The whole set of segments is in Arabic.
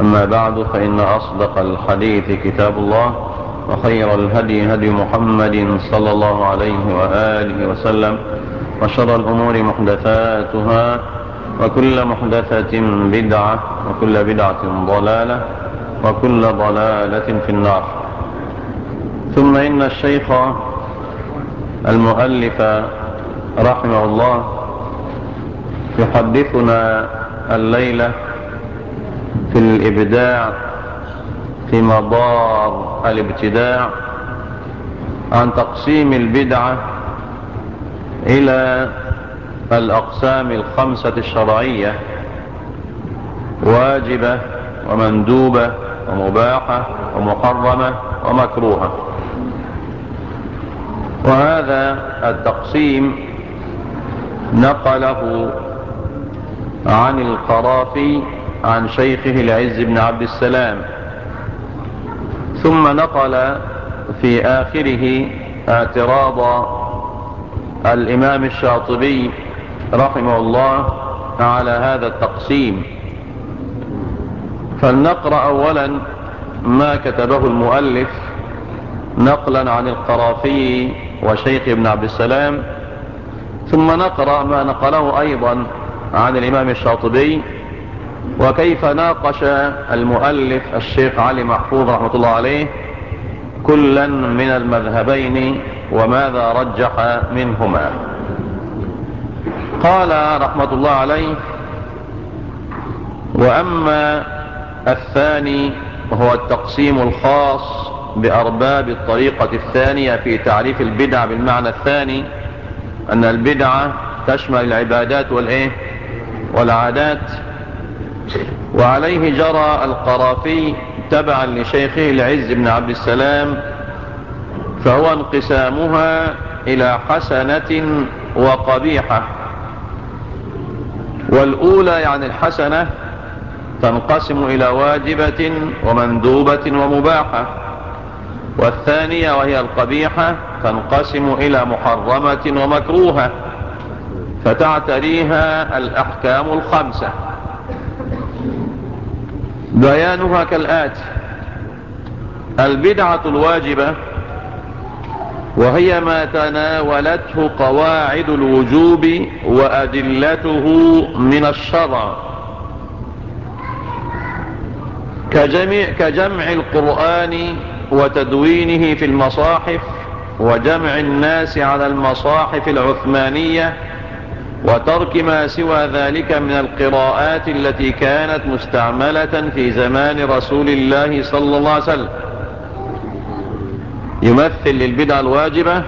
أما بعد فإن أصدق الحديث كتاب الله وخير الهدي هدي محمد صلى الله عليه وآله وسلم وشر الأمور محدثاتها وكل محدثة بدعة وكل بدعة ضلالة وكل ضلالة في النار. ثم إن الشيخ المؤلف رحمه الله يحدثنا الليلة في الإبداع في مضار الابتداع عن تقسيم البدعة إلى الأقسام الخمسة الشرعية واجبة ومندوبة ومباحة ومحرمة ومكروهة. وهذا التقسيم نقله عن القرافي عن شيخه العز بن عبد السلام. ثم نقل في آخره اعتراض الإمام الشاطبي رحمه الله على هذا التقسيم. فلنقرأ أولا ما كتبه المؤلف نقلا عن القرافي وشيخ ابن عبد السلام. ثم نقرأ ما نقله أيضا عن الإمام الشاطبي وكيف ناقش المؤلف الشيخ علي محفوظ رحمة الله عليه كلا من المذهبين وماذا رجح منهما؟ قال رحمة الله عليه وأما الثاني وهو التقسيم الخاص بأرباب الطريقة الثانية في تعريف البدع بالمعنى الثاني أن البدعة تشمل العبادات والإيه؟ والعادات وعليه جرى القرافي تبعا لشيخه العز بن عبد السلام فهو انقسامها إلى حسنة وقبيحة. والأولى يعني الحسنة تنقسم إلى واجبة ومندوبة ومباحة. والثانية وهي القبيحة تنقسم إلى محرمة ومكروهة فتعتريها الأحكام الخمسة. بيانها كالآتي البدعة الواجبة وهي ما تناولته قواعد الوجوب وأدلته من الشرع. كجمع, كجمع القرآن وتدوينه في المصاحف وجمع الناس على المصاحف العثمانية وترك ما سوى ذلك من القراءات التي كانت مستعملة في زمان رسول الله صلى الله عليه وسلم. يمثل للبدع الواجبة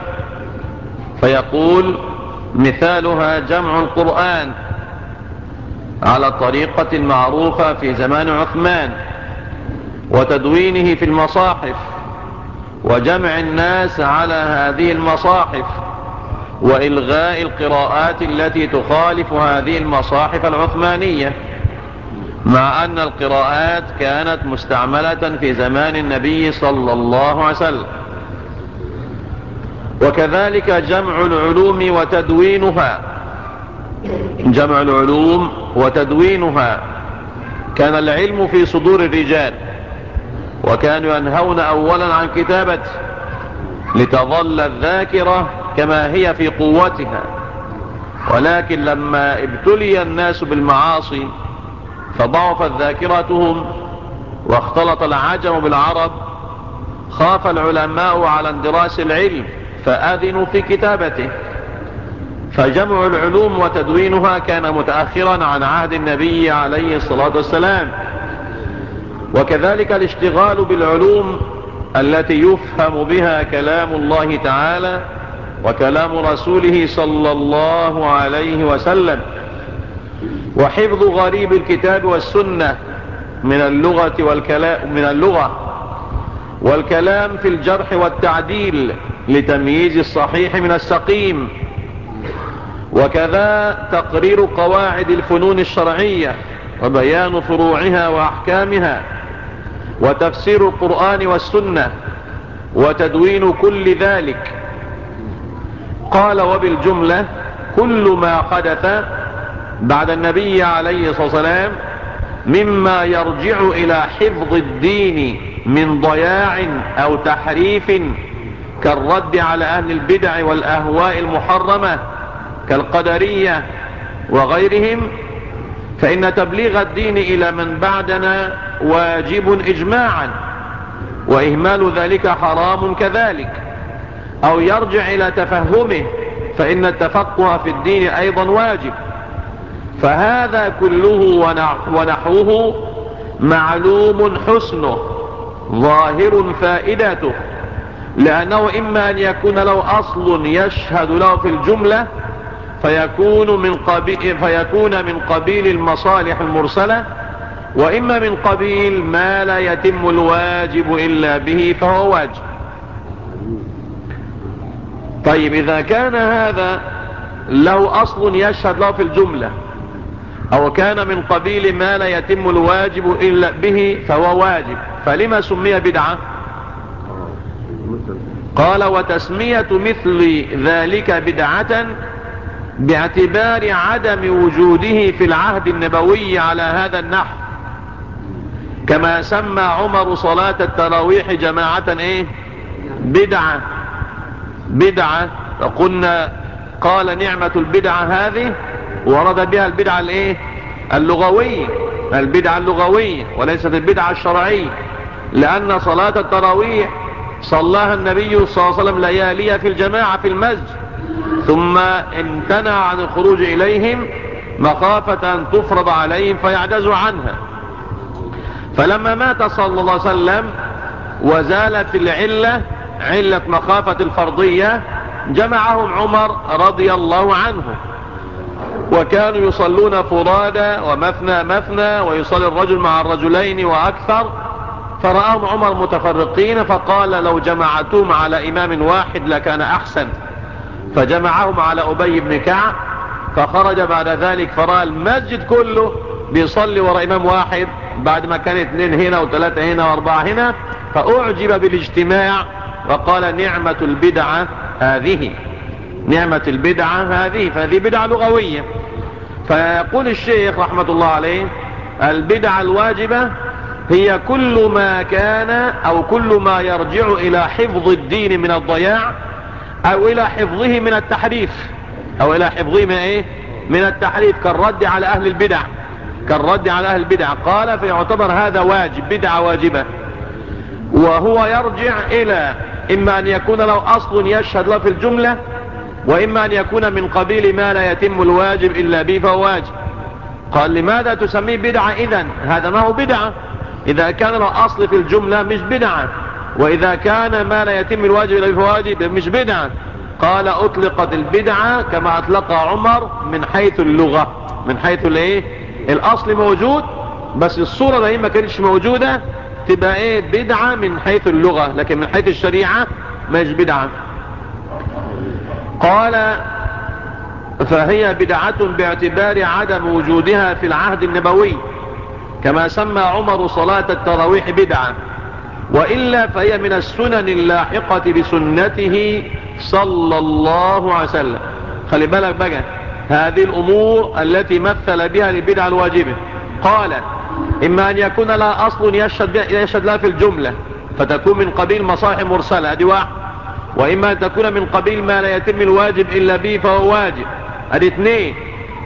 فيقول مثالها جمع القرآن على الطريقة المعروفة في زمان عثمان وتدوينه في المصاحف وجمع الناس على هذه المصاحف. وإلغاء القراءات التي تخالف هذه المصاحف العثمانية مع أن القراءات كانت مستعملة في زمان النبي صلى الله عليه وسلم. وكذلك جمع العلوم وتدوينها. جمع العلوم وتدوينها. كان العلم في صدور الرجال وكانوا ينهون أولا عن كتابته لتظل الذاكرة كما هي في قوتها. ولكن لما ابتلي الناس بالمعاصي فضعفت ذاكرتهم واختلط العجم بالعرب خاف العلماء على اندراس العلم فأذنوا في كتابته. فجمع العلوم وتدوينها كان متأخرا عن عهد النبي عليه الصلاة والسلام. وكذلك الاشتغال بالعلوم التي يفهم بها كلام الله تعالى وكلام رسوله صلى الله عليه وسلم. وحفظ غريب الكتاب والسنة من اللغة والكلام من اللغة والكلام في الجرح والتعديل لتمييز الصحيح من السقيم. وكذا تقرير قواعد الفنون الشرعية وبيان فروعها وأحكامها. وتفسير القرآن والسنة وتدوين كل ذلك. قال وبالجملة كل ما حدث بعد النبي عليه الصلاة والسلام مما يرجع إلى حفظ الدين من ضياع أو تحريف كالرد على أهل البدع والأهواء المحرمة كالقدرية وغيرهم فإن تبليغ الدين إلى من بعدنا واجب إجماعا وإهمال ذلك حرام كذلك. أو يرجع إلى تفهمه فإن التفقه في الدين أيضا واجب. فهذا كله ونحوه معلوم حسنه ظاهر فائدته. لأنه إما أن يكون له أصل يشهد له في الجملة فيكون من قبيل, فيكون من قبيل المصالح المرسلة وإما من قبيل ما لا يتم الواجب إلا به فهو واجب. طيب إذا كان هذا له أصل يشهد له في الجملة أو كان من قبيل ما لا يتم الواجب إلا به فهو واجب فلما سمي بدعة؟ قال وتسمية مثل ذلك بدعة باعتبار عدم وجوده في العهد النبوي على هذا النحو. كما سمى عمر صلاة التراويح جماعة إيه؟ بدعة. بدعة فقلنا قال نعمة البدعة هذه ورد بها البدعة الإيه؟ اللغوية البدعة اللغوية وليست البدعة الشرعية. لأن صلاة التراويح صلاها النبي صلى الله عليه وسلم ليالية في الجماعة في المسجد. ثم امتنع عن الخروج إليهم مخافة أن تفرض عليهم فيعجزوا عنها. فلما مات صلى الله عليه وسلم وزالت العلة علة مخافة الفرضية جمعهم عمر رضي الله عنه. وكانوا يصلون فرادا ومثنى مثنى ويصلي الرجل مع الرجلين وأكثر. فرآهم عمر متفرقين فقال لو جمعتهم على إمام واحد لكان أحسن. فجمعهم على أبي بن كعب فخرج بعد ذلك فرأى المسجد كله بيصلي وراء إمام واحد بعد ما كان اثنين هنا وثلاثة هنا وأربعة هنا. فأعجب بالاجتماع وقال نعمة البدعة هذه. نعمة البدعة هذه فهذه بدعة لغوية. فيقول الشيخ رحمة الله عليه البدعة الواجبة هي كل ما كان أو كل ما يرجع إلى حفظ الدين من الضياع أو إلى حفظه من التحريف. أو إلى حفظه من إيه؟ من التحريف كالرد على أهل البدع. كالرد على أهل البدع. قال فيعتبر هذا واجب بدعة واجبة. وهو يرجع إلى إما أن يكون له أصل يشهد له في الجملة وإما أن يكون من قبيل ما لا يتم الواجب إلا به فهو واجب. قال لماذا تسميه بدعة اذا هذا ما هو بدعة. إذا كان له أصل في الجملة مش بدعة. وإذا كان ما لا يتم الواجب إلا به واجب مش بدعة. قال أطلقت البدعة كما اطلقها عمر من حيث اللغة. من حيث الإيه؟ الأصل موجود بس الصورة دي ما كانتش موجودة. تبقى إيه بدعة من حيث اللغة لكن من حيث الشريعة مش بدعة. قال فهي بدعة باعتبار عدم وجودها في العهد النبوي كما سمى عمر صلاة التراويح بدعة. وإلا فهي من السنن اللاحقة بسنته صلى الله عليه وسلم. خلي بالك بقى هذه الأمور التي مثل بها البدعة الواجبة. قال إما أن يكون لها أصل يشهد, يشهد لها في الجملة فتكون من قبيل مصاحب مرسلة هذه واحد. وإما أن تكون من قبيل ما لا يتم الواجب إلا به فهو واجب. هذه اثنين.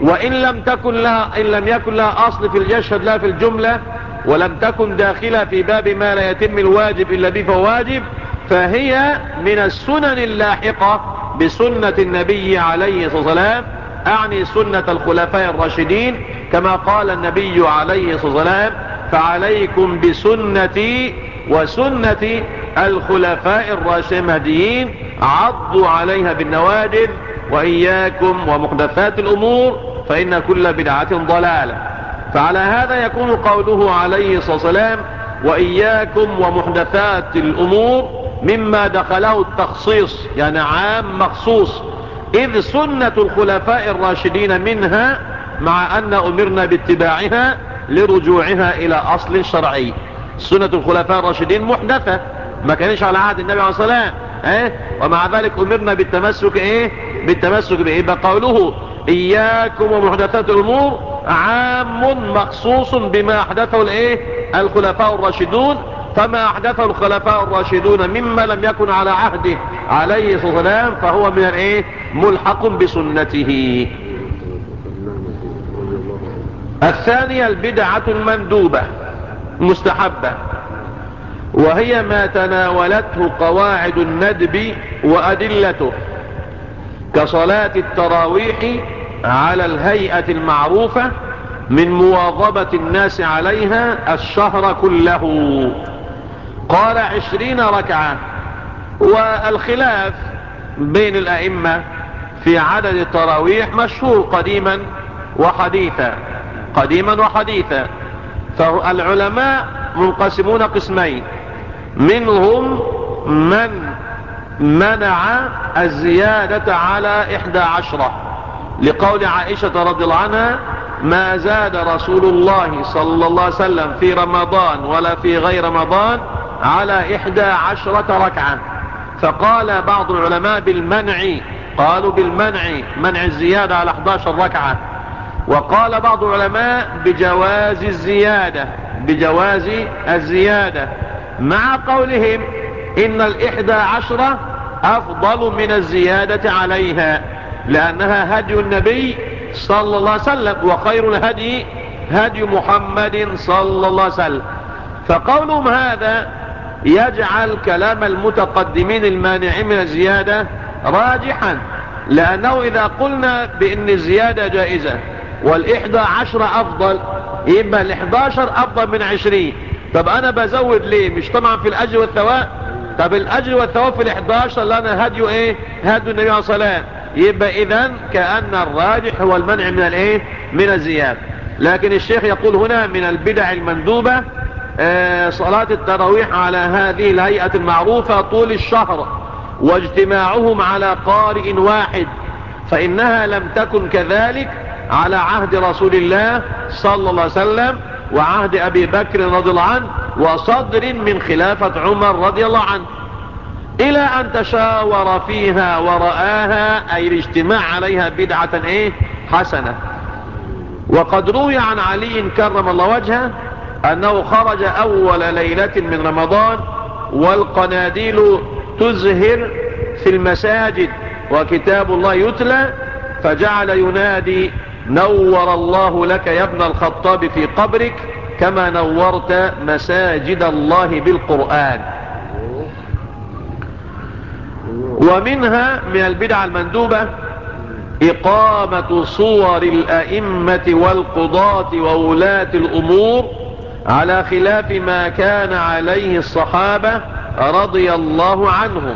وإن لم تكن لها إن لم يكن لها أصل في يشهد لها في الجملة ولم تكن داخلة في باب ما لا يتم الواجب إلا به فهو واجب فهي من السنن اللاحقة بسنة النبي عليه الصلاة والسلام أعني سنة الخلفاء الراشدين كما قال النبي عليه الصلاة والسلام فعليكم بسنتي وسنة الخلفاء الراشدين عضوا عليها بالنواجذ وإياكم ومحدثات الأمور فإن كل بدعة ضلالة. فعلى هذا يكون قوله عليه الصلاة والسلام وإياكم ومحدثات الأمور مما دخله التخصيص يعني عام مخصوص. إذ سنة الخلفاء الراشدين منها مع أن أمرنا باتباعها لرجوعها إلى أصل شرعي. سنة الخلفاء الراشدين محدثة. ما كانش على عهد النبي عليه الصلاة والسلام. إيه؟ ومع ذلك أمرنا بالتمسك إيه؟ بالتمسك بإيه؟ بقوله إياكم ومحدثات الأمور عام مخصوص بما أحدثه الإيه؟ الخلفاء الراشدون. فما أحدثه الخلفاء الراشدون مما لم يكن على عهده عليه الصلاة والسلام فهو من الإيه؟ ملحق بسنته. الثانية البدعة المندوبة مستحبة وهي ما تناولته قواعد الندب وأدلته كصلاة التراويح على الهيئة المعروفة من مواظبة الناس عليها الشهر كله. قال عشرين ركعة والخلاف بين الأئمة في عدد التراويح مشهور قديما وحديثا. قديما وحديثا. فالعلماء منقسمون قسمين. منهم من منع الزيادة على إحدى عشرة. لقول عائشة رضي الله عنها ما زاد رسول الله صلى الله عليه وسلم في رمضان ولا في غير رمضان على إحدى عشرة ركعة. فقال بعض العلماء بالمنع قالوا بالمنع منع الزيادة على 11 ركعة. وقال بعض العلماء بجواز الزيادة بجواز الزيادة. مع قولهم إن الإحدى عشرة أفضل من الزيادة عليها لأنها هدي النبي صلى الله عليه وسلم وخير الهدي هدي محمد صلى الله عليه وسلم. فقولهم هذا يجعل كلام المتقدمين المانعين من الزيادة راجحا لأنه إذا قلنا بأن الزيادة جائزة والإحدى عشر أفضل يبقى الإحداشر أفضل من عشرين. طب أنا بزود ليه؟ مش طبعا في الأجر والثواب؟ طب الأجر والثواب في الإحداشر لأنا هدي إيه؟ هدي النبي عليه الصلاة يبقى إذن كأن الراجح هو المنع من الإيه من الزيادة. لكن الشيخ يقول هنا من البدع المندوبة آه صلاة التراويح على هذه الهيئة المعروفة طول الشهر واجتماعهم على قارئ واحد فإنها لم تكن كذلك على عهد رسول الله صلى الله عليه وسلم وعهد أبي بكر رضي الله عنه وصدر من خلافة عمر رضي الله عنه. إلى أن تشاور فيها ورآها أي الاجتماع عليها بدعة إيه؟ حسنة. وقد روي عن علي كرم الله وجهه أنه خرج أول ليلة من رمضان والقناديل تزهر في المساجد وكتاب الله يتلى فجعل ينادي نور الله لك يا ابن الخطاب في قبرك كما نورت مساجد الله بالقرآن. ومنها من البدع المندوبة إقامة صور الأئمة والقضاة وولاة الأمور على خلاف ما كان عليه الصحابة رضي الله عنهم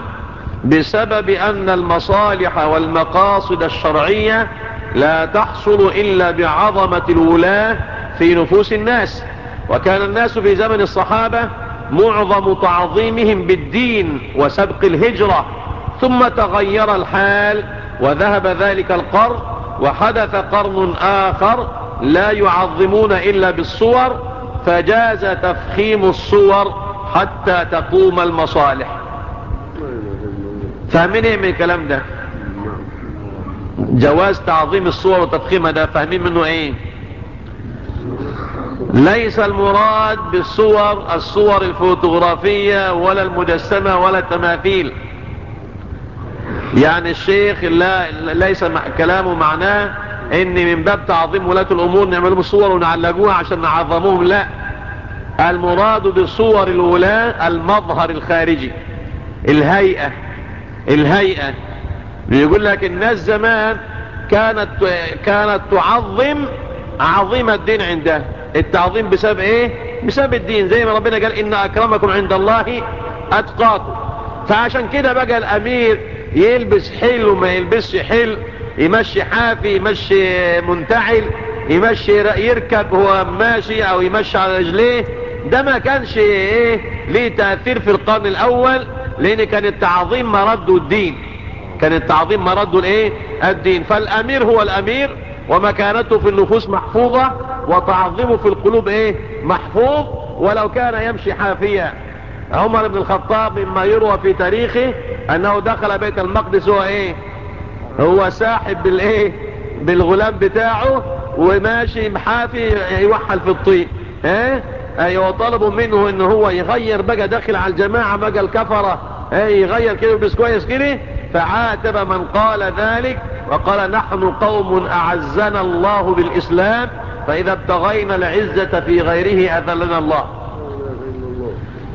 بسبب أن المصالح والمقاصد الشرعية لا تحصل إلا بعظمة الولاة في نفوس الناس. وكان الناس في زمن الصحابة معظم تعظيمهم بالدين وسبق الهجرة. ثم تغير الحال وذهب ذلك القرن وحدث قرن آخر لا يعظمون إلا بالصور فجاز تفخيم الصور حتى تقوم المصالح. فاهمين إيه من الكلام ده؟ جواز تعظيم الصور وتفخيمها ده فاهمين منه إيه؟ ليس المراد بالصور الصور الفوتوغرافية ولا المجسمة ولا التماثيل. يعني الشيخ لا ليس كلامه معناه إن من باب تعظيم ولاة الأمور نعملوا بالصور ونعلقوها عشان نعظموهم لا. المراد بالصور الولاة المظهر الخارجي الهيئة الهيئة. بيقول لك الناس زمان كانت كانت تعظم عظيم الدين عندها التعظيم بسبب إيه؟ بسبب الدين. زي ما ربنا قال إن أكرمكم عند الله أتقاكم. فعشان كده بقى الأمير يلبس حلو ما يلبسش حلو يمشي حافي يمشي منتعل يمشي يركب هو ماشي أو يمشي على رجليه. ده ما كانش إيه؟ ليه تأثير في القرن الأول لأن كان التعظيم مرده الدين. كان التعظيم مرده الايه؟ الدين. فالامير هو الامير ومكانته في النفوس محفوظة وتعظيمه في القلوب إيه؟ محفوظ. ولو كان يمشي حافيا عمر بن الخطاب مما يروى في تاريخه انه دخل بيت المقدس هو إيه؟ هو ساحب بالايه؟ بالغلام بتاعه وماشي محافي يوحل في الطين إيه أيوه طلبوا منه ان هو يغير بقى داخل على الجماعة بقى الكفرة. إيه يغير كده بس كويس كده فعاتب من قال ذلك وقال نحن قوم أعزنا الله بالإسلام فإذا ابتغينا العزة في غيره أذلنا الله.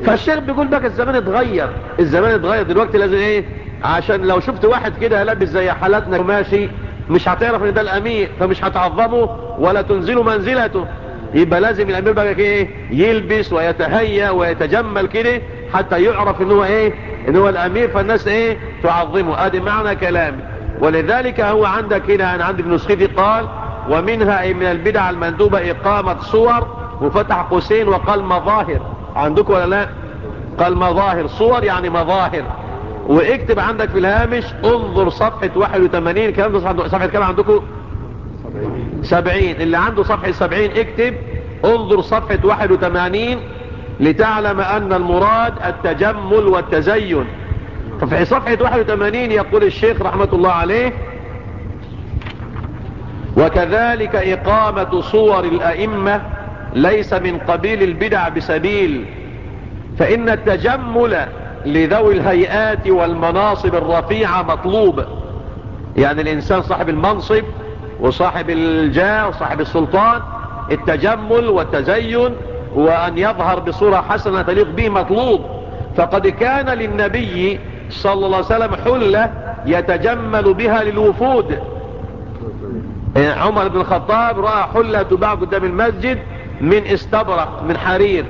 فالشيخ بيقول بقى الزمان اتغير الزمان اتغير دلوقتي لازم إيه؟ عشان لو شفت واحد كده لابس زي حالاتنا ماشي مش هتعرف إن ده الأمير فمش هتعظمه ولا تنزله منزلته. يبقى لازم الأمير بقى إيه؟ يلبس ويتهيأ ويتجمل كده حتى يعرف إن هو إيه؟ إن هو الأمير فالناس إيه؟ تعظمه. أدي معنى كلامي. ولذلك هو عندك هنا أنا عندي نسختي قال ومنها اي من البدع المندوبة إقامة صور. وفتح قوسين وقال مظاهر. عندكم ولا لا؟ قال مظاهر. صور يعني مظاهر. واكتب عندك في الهامش انظر صفحة 81 الكلام ده صفحة كام عندكم؟ 70 اللي عنده صفحة 70 اكتب انظر صفحة 81 لتعلم أن المراد التجمل والتزين. ففي صفحة 81 يقول الشيخ رحمة الله عليه وكذلك إقامة صور الأئمة ليس من قبيل البدع بسبيل فإن التجمل لذوي الهيئات والمناصب الرفيعة مطلوب. يعني الإنسان صاحب المنصب وصاحب الجاه وصاحب السلطان التجمل والتزين وأن يظهر بصورة حسنة تليق به مطلوب. فقد كان للنبي صلى الله عليه وسلم حلة يتجمل بها للوفود. عمر بن الخطاب رأى حلة تباع قدام المسجد من استبرق من حرير.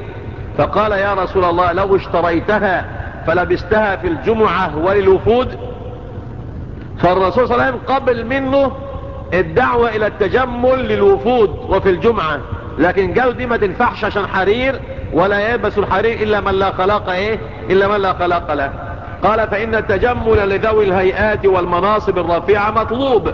فقال يا رسول الله لو اشتريتها فلبستها في الجمعة وللوفود. فالرسول صلى الله عليه وسلم قبل منه الدعوة إلى التجمل للوفود وفي الجمعة. لكن قالوا دي ما تنفعش عشان حرير ولا يلبس الحرير إلا من لا خلاق إيه؟ إلا من لا خلاق له. قال فإن التجمل لذوي الهيئات والمناصب الرفيعة مطلوب.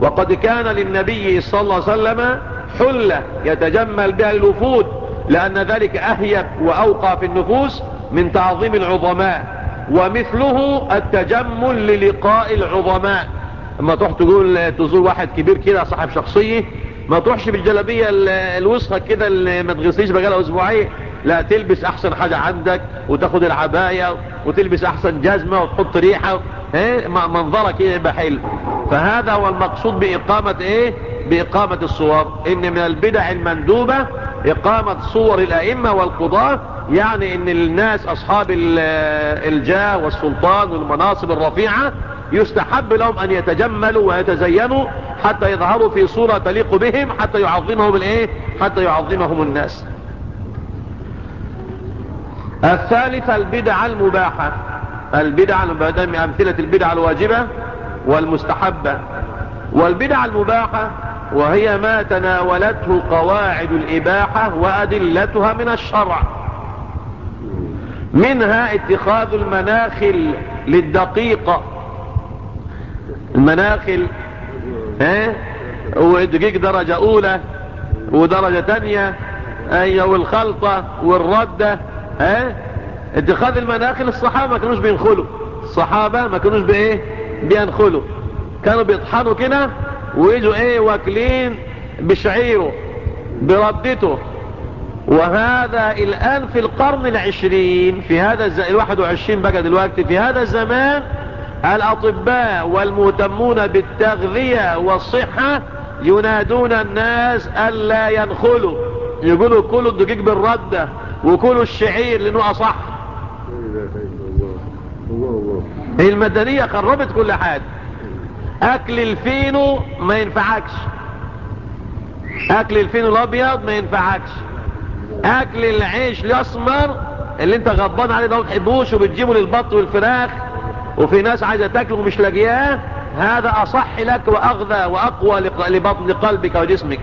وقد كان للنبي صلى الله عليه وسلم حلة يتجمل بها الوفود لأن ذلك أهيب وأوقع في النفوس من تعظيم العظماء. ومثله التجمل للقاء العظماء. أما تروح تقول تزور واحد كبير كده صاحب شخصية ما تروحش بالجلابية الوسخة كده اللي ما تغسليش بقالها أسبوعين. لا تلبس أحسن حاجة عندك وتاخد العباية وتلبس أحسن جزمة وتحط ريحة منظرك إيه يبقى حلو. فهذا هو المقصود بإقامة إيه؟ بإقامة الصور. إن من البدع المندوبة إقامة صور الأئمة والقضاة يعني إن الناس أصحاب الجاه والسلطان والمناصب الرفيعة يستحب لهم أن يتجملوا ويتزينوا حتى يظهروا في صورة تليق بهم حتى يعظمهم الإيه؟ حتى يعظمهم الناس. الثالثة البدع المباحة. البدع المباحة من أمثلة البدع الواجبة والمستحبة. والبدع المباحة وهي ما تناولته قواعد الإباحة وأدلتها من الشرع. منها اتخاذ المناخل للدقيقة المناخل ها؟ ودقيق درجة أولى ودرجة تانية أي والخلطة والردة ها؟ اتخاذ المناخل الصحابة ما كانوش بينخلوا. الصحابة ما كانوش بإيه؟ بينخلوا. كانوا بيطحنوا كده ويجوا إيه؟ واكلين بشعيره بردته وهذا الآن في القرن العشرين في هذا. الواحد وعشرين بقى دلوقتي في هذا الزمان الأطباء والمهتمون بالتغذية والصحة ينادون الناس ألا ينخلوا. يقولوا كلوا الدقيق بالردة وكلوا الشعير لأنه أصح. المدنية خربت كل حاجة. أكل الفينو ما ينفعكش. أكل الفينو الأبيض ما ينفعكش. أكل العيش الأسمر اللي انت غضبان عليه ده ما تحبوش وبتجيبه للبط والفراخ وفي ناس عايزة تاكله ومش لاقياه هذا أصح لك وأغذى وأقوى لبطن قلبك وجسمك.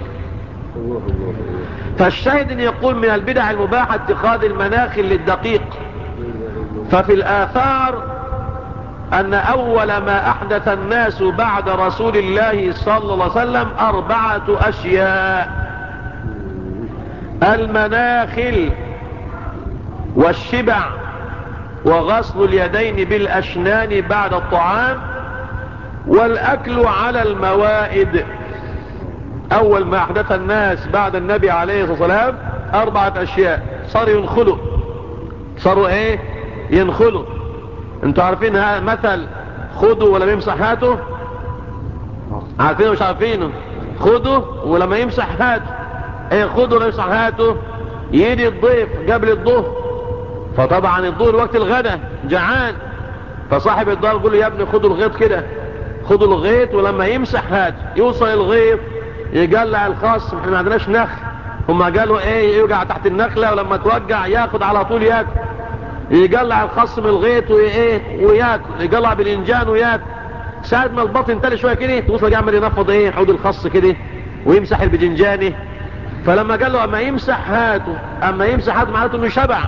فالشاهد إن يقول من البدع المباحة اتخاذ المناخل للدقيق. ففي الآثار أن أول ما أحدث الناس بعد رسول الله صلى الله عليه وسلم أربعة أشياء. المناخل والشبع. وغسل اليدين بالأشنان بعد الطعام والأكل على الموائد. أول ما أحدث الناس بعد النبي عليه الصلاة والسلام أربعة أشياء. صاروا ينخلوا صاروا إيه؟ ينخلوا أنتوا عارفين ها مثل خدوا ولما يمسح هاته؟ عارفينه مش عارفينه خدوا ولما يمسح هاته. إيه خدوا ولما يمسح هاته؟ يجي الضيف قبل الظهر فطبعا الظهر وقت الغداء جعان. فصاحب الدار يقول له يا ابني خدوا الغيط كده. خدوا الغيط ولما يمسح هات. يوصل الغيط يقلع الخاص إحنا ما عندناش نخل. هم قالوا إيه يوقع تحت النخلة ولما توقع ياخد على طول ياكل. يقلع الخاص من الغيط وإيه وياكل. يقلع بالإنجان وياكل. ساعة ما البطن تالي شوية كده توصل يعمل ينفض إيه حوض الخاص كده ويمسح البجنجاني. فلما قال له أما يمسح هاته أما يمسح هاته معناته إنه شبع.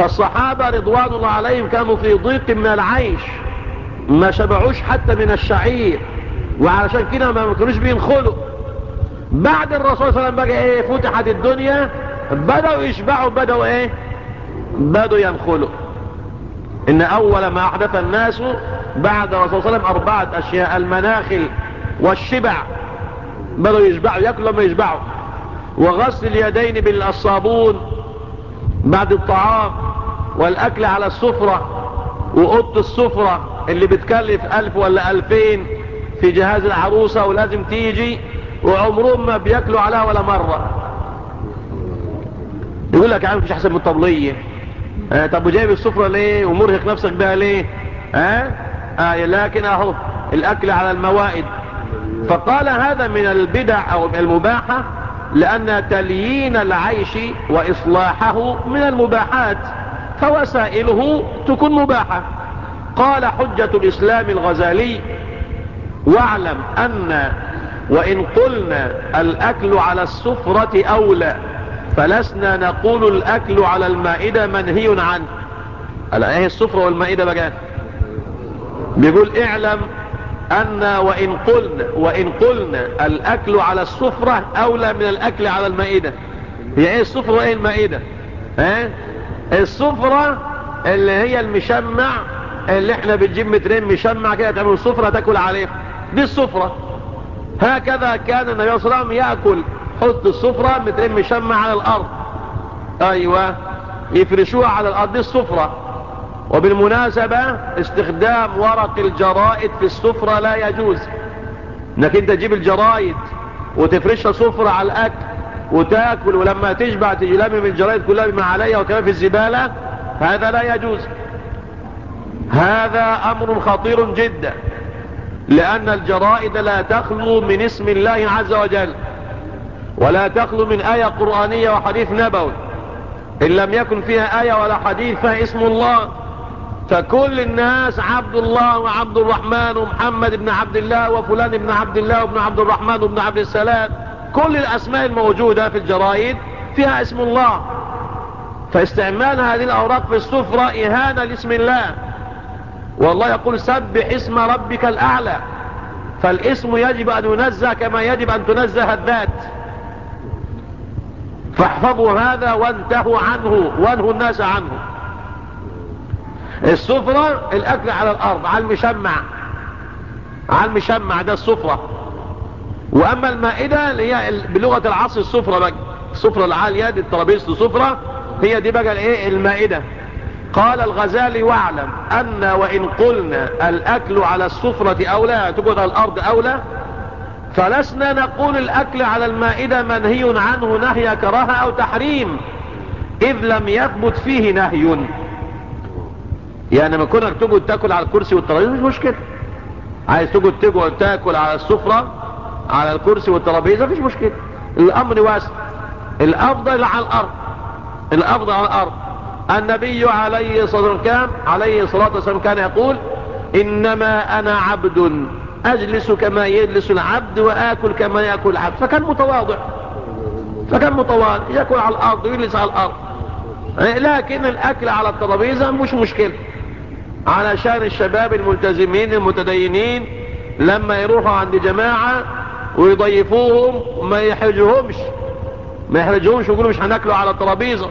فالصحابة رضوان الله عليهم كانوا في ضيق من العيش ما شبعوش حتى من الشعير وعلشان كده ما كانوش بينخلوا. بعد الرسول صلى الله عليه وسلم بقى إيه فتحت الدنيا بدأوا يشبعوا بدأوا إيه بدأوا ينخلوا. إن أول ما أحدث الناس بعد الرسول صلى الله عليه وسلم أربعة أشياء المناخل والشبع. بدأوا يشبعوا ياكلوا لما يشبعوا. وغسل اليدين بالصابون بعد الطعام. والأكل على السفرة وقط السفرة اللي بتكلف ألف ولا ألفين في جهاز العروسة ولازم تيجي وعمرهم ما بياكلوا عليها ولا مرة. يقول لك يا عم مفيش أحسن من الطبلية. آه طب وجايب السفرة ليه؟ ومرهق نفسك بها ليه؟ ها آه؟ آه لكن أهو الأكل على الموائد. فقال هذا من البدع أو المباحة لأن تليين العيش وإصلاحه من المباحات. فوسائله تكون مباحة. قال حجة الإسلام الغزالي واعلم أن وإن قلنا الأكل على السفرة أولى فلسنا نقول الأكل على المائدة منهي عنه. ألا إيه السفرة والمائدة بقى؟ بيقول اعلم أن وإن قلنا وإن قلنا الأكل على السفرة أولى من الأكل على المائدة. هي إيه السفرة وإيه المائدة؟ ها؟ السفرة اللي هي المشمع اللي إحنا بنجيب مترين مشمع كده تعمل السفرة تاكل عليه. دي السفرة. هكذا كان النبي صلى الله عليه وسلم يأكل حط السفرة مترين مشمع على الأرض. أيوه يفرشوها على الأرض دي السفرة. وبالمناسبة استخدام ورق الجرائد في السفرة لا يجوز. إنك أنت تجيب الجرائد وتفرشها سفرة على الأكل وتاكل ولما تشبع تجي لامم الجرائد كلها بما عليها وكمان في الزبالة هذا لا يجوز. هذا أمر خطير جدا لأن الجرائد لا تخلو من اسم الله عز وجل ولا تخلو من آية قرآنية وحديث نبوي. إن لم يكن فيها آية ولا حديث فيها اسم الله. فكل الناس عبد الله وعبد الرحمن ومحمد بن عبد الله وفلان بن عبد الله وابن عبد الرحمن وابن عبد السلام كل الأسماء الموجودة في الجرائد فيها اسم الله. فاستعمال هذه الأوراق في السفرة إهانة لاسم الله. والله يقول سبح اسم ربك الأعلى. فالاسم يجب أن ينزه كما يجب أن تنزه الذات. فاحفظوا هذا وانتهوا عنه وانهوا الناس عنه. السفرة الأكل على الأرض على المشمع. على المشمع ده السفرة. وأما المائدة اللي هي بلغة العصر السفرة بقى. السفرة العالية دي الترابيزة السفرة هي دي بقى الايه؟ المائدة. قال الغزالي واعلم أن وإن قلنا الأكل على السفرة أولى تقعد على الأرض أولى فلسنا نقول الأكل على المائدة منهي عنه نهي كراهة أو تحريم إذ لم يثبت فيه نهي. يعني ما كنك تقعد تاكل على الكرسي والترابيزه مش مشكلة. عايز تقعد تقعد تاكل على السفرة على الكرسي والترابيزة مفيش مشكلة. الأمر واسع. الأفضل على الأرض. الأفضل على الأرض. النبي عليه الصلاة والسلام عليه الصلاة والسلام كان يقول إنما أنا عبد أجلس كما يجلس العبد وآكل كما يأكل العبد. فكان متواضع. فكان متواضع. يأكل على الأرض ويجلس على الأرض. لكن الأكل على الترابيزة مش مشكلة. علشان الشباب الملتزمين المتدينين لما يروحوا عند جماعة ويضيفوهم ما يحرجوهمش ما يحرجوهمش ويقولوا مش هناكلوا على الترابيزة.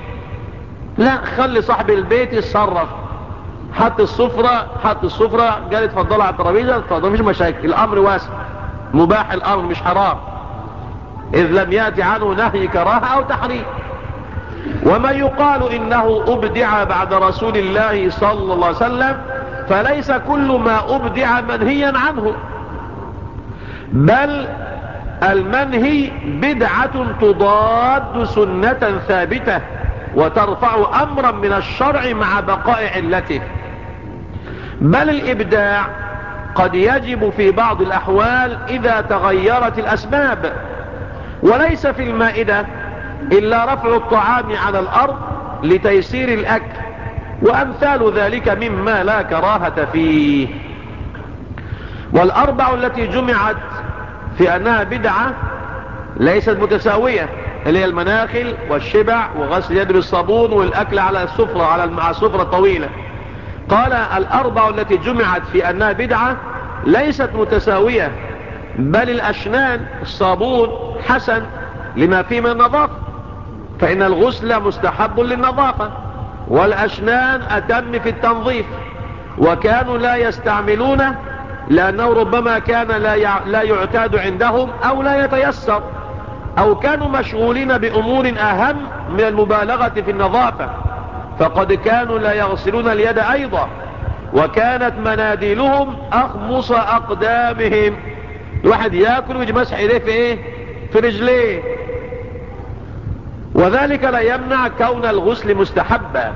لا خلي صاحب البيت يتصرف. حط السفرة حط السفرة. قال اتفضلوا على الترابيزة. اتفضلوا مفيش مشاكل. الأمر واسع. مباح الأمر مش حرام. إذ لم يأتي عنه نهي كراهة أو تحريم. وما يقال إنه أبدع بعد رسول الله صلى الله عليه وسلم فليس كل ما أبدع منهيا عنه. بل المنهي بدعة تضاد سنة ثابتة وترفع أمرا من الشرع مع بقاء علته. بل الإبداع قد يجب في بعض الأحوال إذا تغيرت الأسباب وليس في المائدة إلا رفع الطعام على الأرض لتيسير الأكل وأمثال ذلك مما لا كراهة فيه. والأربع التي جمعت في أنها بدعة ليست متساوية اللي هي المناخل والشبع وغسل يد بالصابون والأكل على السفرة على السفرة الطويلة. قال الأربع التي جمعت في أنها بدعة ليست متساوية بل الأشنان الصابون حسن لما فيه من النظافة فإن الغسل مستحب للنظافة والأشنان أتم في التنظيف وكانوا لا يستعملونه لأنه ربما كان لا يعتاد عندهم أو لا يتيسر أو كانوا مشغولين بأمور أهم من المبالغة في النظافة. فقد كانوا لا يغسلون اليد أيضا وكانت مناديلهم أخمص أقدامهم. الواحد يأكل ويجي مسح ايديه في إيه؟ في رجليه. وذلك لا يمنع كون الغسل مستحبا.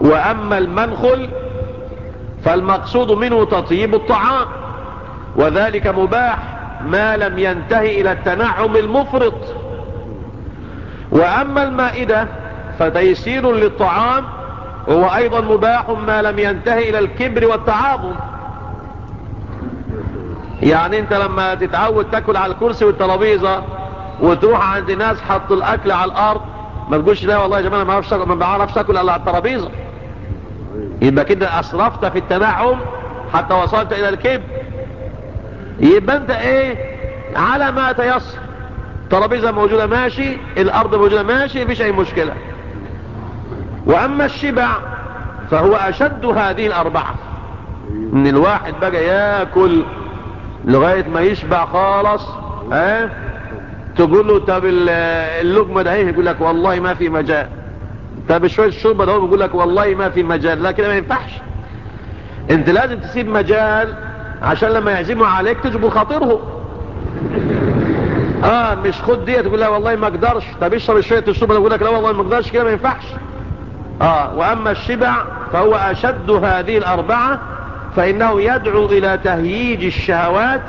وأما المنخل فالمقصود منه تطيب الطعام وذلك مباح ما لم ينتهي إلى التنعم المفرط. وأما المائدة فتيسير للطعام هو أيضا مباح ما لم ينتهي إلى الكبر والتعاظم. يعني أنت لما تتعود تأكل على الكرسي والترابيزة وتروح عند ناس حط الأكل على الأرض ما تقولش لا والله يا جماعة ما بعرفش أكل إلا على الترابيزة. يبقى كده اسرفت في التنعم حتى وصلت إلى الكبر. يبقى أنت إيه؟ على ما تيسر. ترابيزة موجودة ماشي الأرض موجودة ماشي مفيش أي مشكلة. وأما الشبع فهو أشد هذه الأربعة. إن الواحد بقى ياكل لغاية ما يشبع خالص آه تقول له طب اللقمة ده إيه؟ يقول لك والله ما في مجال. طب شوية الشوربة ده بيقول لك والله ما في مجال. لا كده ما ينفعش. انت لازم تسيب مجال عشان لما يعزموا عليك تجبر خاطره آه مش خد دي تقول لا والله ما أقدرش. طب اشرب شوية الشوربة ده يقول لك لا والله ما أقدرش كده ما ينفعش. آه وأما الشبع فهو أشد هذه الأربعة فإنه يدعو إلى تهييج الشهوات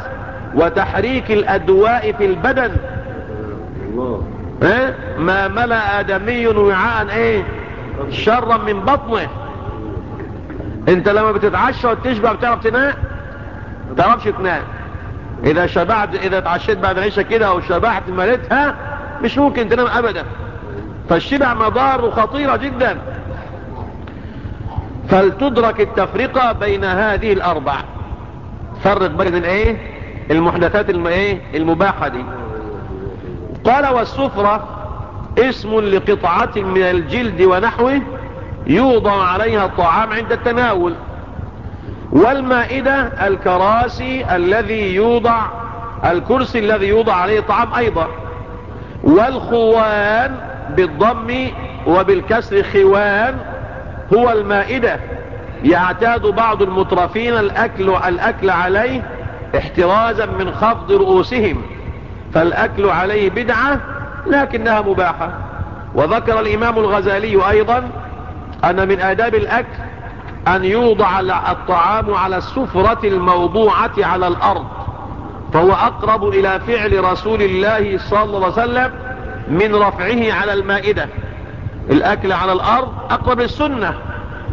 وتحريك الأدواء في البدن. إيه؟ ما ملأ آدمي وعاء إيه؟ شرا من بطنه. أنت لما بتتعشى وتشبع بتعرف تنام؟ بتعرفش تنام. إذا شبعت إذا اتعشيت بعد العشاء كده أو شبعت ملتها مش ممكن تنام ابدا. فالشبع مضار خطيرة جدا. فلتدرك التفرقة بين هذه الأربع. فرق بين الإيه؟ المحدثات الايه المباحة دي. قال والسفرة اسم لقطعة من الجلد ونحوه يوضع عليها الطعام عند التناول. والمائدة الكراسي الذي يوضع الكرسي الذي يوضع عليه الطعام أيضا. والخوان بالضم وبالكسر خوان هو المائدة. يعتاد بعض المترفين الأكل, الأكل عليه احترازا من خفض رؤوسهم. فالأكل عليه بدعة لكنها مباحة. وذكر الإمام الغزالي أيضا أن من آداب الأكل أن يوضع الطعام على السفرة الموضوعة على الأرض فهو أقرب إلى فعل رسول الله صلى الله عليه وسلم من رفعه على المائدة. الأكل على الأرض أقرب السنة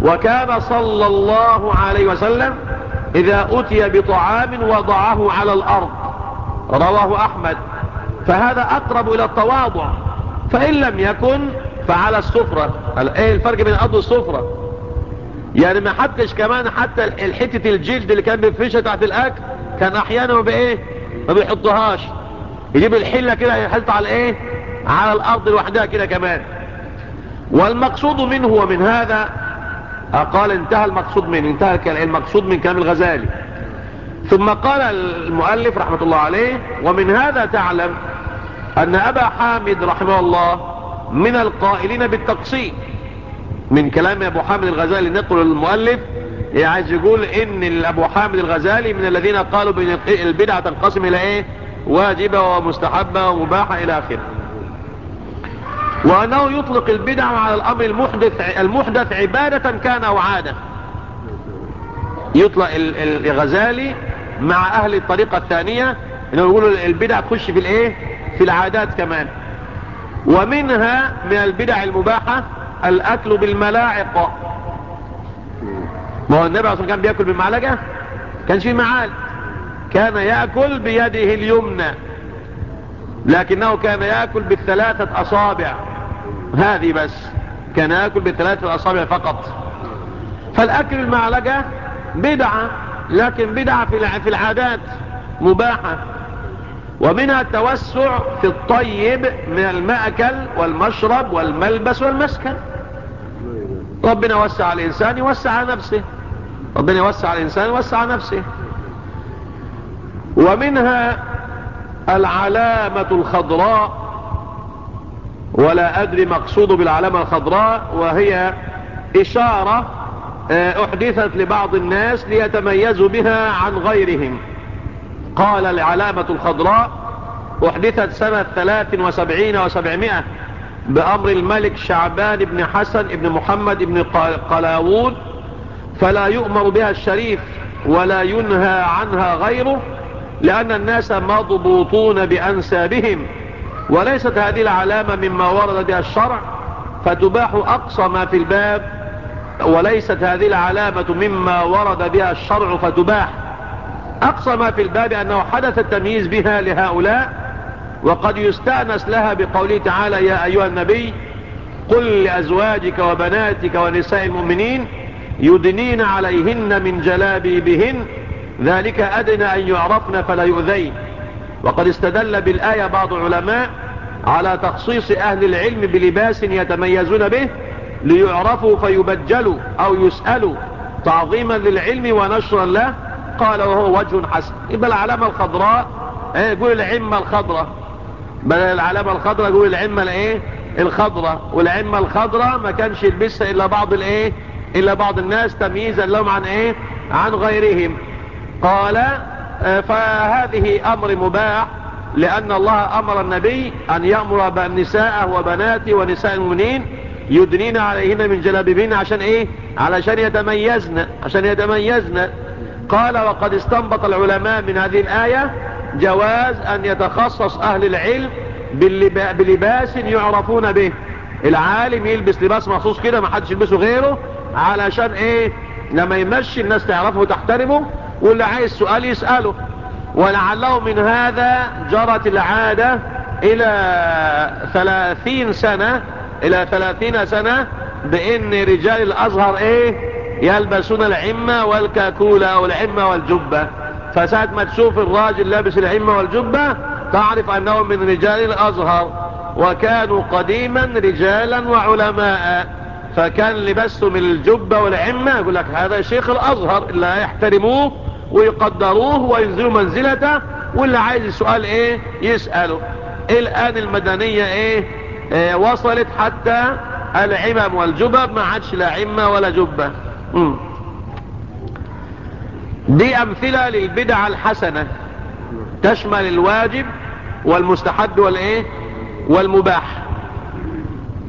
وكان صلى الله عليه وسلم إذا أتي بطعام وضعه على الأرض. رواه أحمد. فهذا أقرب إلى التواضع. فإن لم يكن فعلى السفرة. إيه الفرق بين الأرض والسفرة يعني ما حدش كمان حتى الحتة الجلد اللي كان بيفرشها تحت الأكل كان أحيانا بإيه؟ ما بيحطهاش. يجيب الحلة كده يحط على إيه؟ على الأرض لوحدها كده كمان. والمقصود منه ومن هذا قال انتهى المقصود من انتهى المقصود من كلام الغزالي. ثم قال المؤلف رحمة الله عليه ومن هذا تعلم أن أبا حامد رحمه الله من القائلين بالتقسيم من كلام أبو حامد الغزالي نقل المؤلف عايز يقول إن أبو حامد الغزالي من الذين قالوا بإن البدعة تنقسم إلى إيه؟ واجبة ومستحبة ومباحة إلى آخره. وأنه يطلق البدع على الأمر المحدث المحدث عبادة كان أو عادة. يطلق الغزالي مع أهل الطريقة الثانية إنه يقولوا البدع تخش في الإيه؟ في العادات كمان. ومنها من البدع المباحة الأكل بالملاعق. ما هو النبي أصلا كان بيأكل بالمعلقة؟ كانش في معال. كان يأكل بيده اليمنى. لكنه كان يأكل بالثلاثة أصابع. هذه بس. كان يأكل بالثلاثة أصابع فقط. فالأكل بالمعلقة بدعة. لكن بدعة في العادات مباحة. ومنها التوسع في الطيب من المأكل والمشرب والملبس والمسكن. ربنا وسع على الإنسان يوسع على نفسه. ربنا يوسع على الإنسان يوسع على نفسه. ومنها العلامة الخضراء. ولا أدري مقصود بالعلامة الخضراء وهي إشارة أحدثت لبعض الناس ليتميزوا بها عن غيرهم. قال العلامة الخضراء أحدثت سنة ثلاث وسبعين وسبعمائة بأمر الملك شعبان بن حسن بن محمد بن قلاوون فلا يؤمر بها الشريف ولا ينهى عنها غيره لأن الناس مضبوطون بأنسابهم. وليست هذه العلامة مما ورد بها الشرع فتباح أقصى ما في الباب وليست هذه العلامة مما ورد بها الشرع فتباح. أقصى ما في الباب أنه حدث التمييز بها لهؤلاء وقد يستأنس لها بقوله تعالى يا أيها النبي قل لأزواجك وبناتك ونساء المؤمنين يدنين عليهن من جلابيبهن ذلك أدنى أن يعرفن فلا يؤذين. وقد استدل بالآية بعض العلماء على تخصيص أهل العلم بلباس يتميزون به ليعرفوا فيبجلوا أو يسألوا تعظيما للعلم ونشرا له؟ قال وهو وجه حسن. يبقى العلامة الخضراء إيه يقول العمة الخضراء. بدل العلامة الخضراء يقول العمة الإيه؟ الخضراء. والعمة الخضراء ما كانش يلبسها إلا بعض الإيه؟ إلا بعض الناس تمييزا لهم عن إيه؟ عن غيرهم. قال آه فهذه أمر مباح لأن الله أمر النبي أن يأمر بالنساء وبناته ونساء المؤمنين يدنين عليهن من جلابيبهن عشان إيه؟ علشان يتميزن عشان يتميزن. قال وقد استنبط العلماء من هذه الآية جواز أن يتخصص أهل العلم بلباس يعرفون به. العالم يلبس لباس مخصوص كده ما حدش يلبسه غيره علشان إيه؟ لما يمشي الناس تعرفه وتحترمه واللي عايز سؤال يسأله. ولعله من هذا جرت العادة إلى ثلاثين سنة إلى ثلاثين سنة بإن رجال الأزهر إيه؟ يلبسون العمة والكاكولة أو العمة والجبة. فساعة ما تشوف الراجل لابس العمة والجبة تعرف أنه من رجال الأزهر. وكانوا قديما رجالا وعلماء. فكان لبسهم الجبة والعمة. يقول لك هذا شيخ الأزهر اللي يحترموه ويقدروه وينزلوا منزلته واللي عايز السؤال إيه؟ يسأله. الآن المدنية إيه, وصلت حتى العمم والجبب ما عادش لا عمة ولا جبة. دي أمثلة للبدع الحسنة. تشمل الواجب والمستحب والإيه؟ والمباح.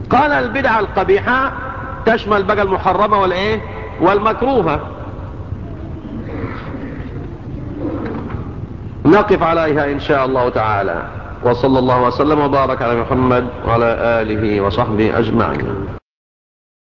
قال البدع القبيحة تشمل بقى المحرمة والإيه؟ والمكروهة. نقف عليها إن شاء الله تعالى. وصلى الله وسلم وبارك على محمد وعلى آله وصحبه أجمعين.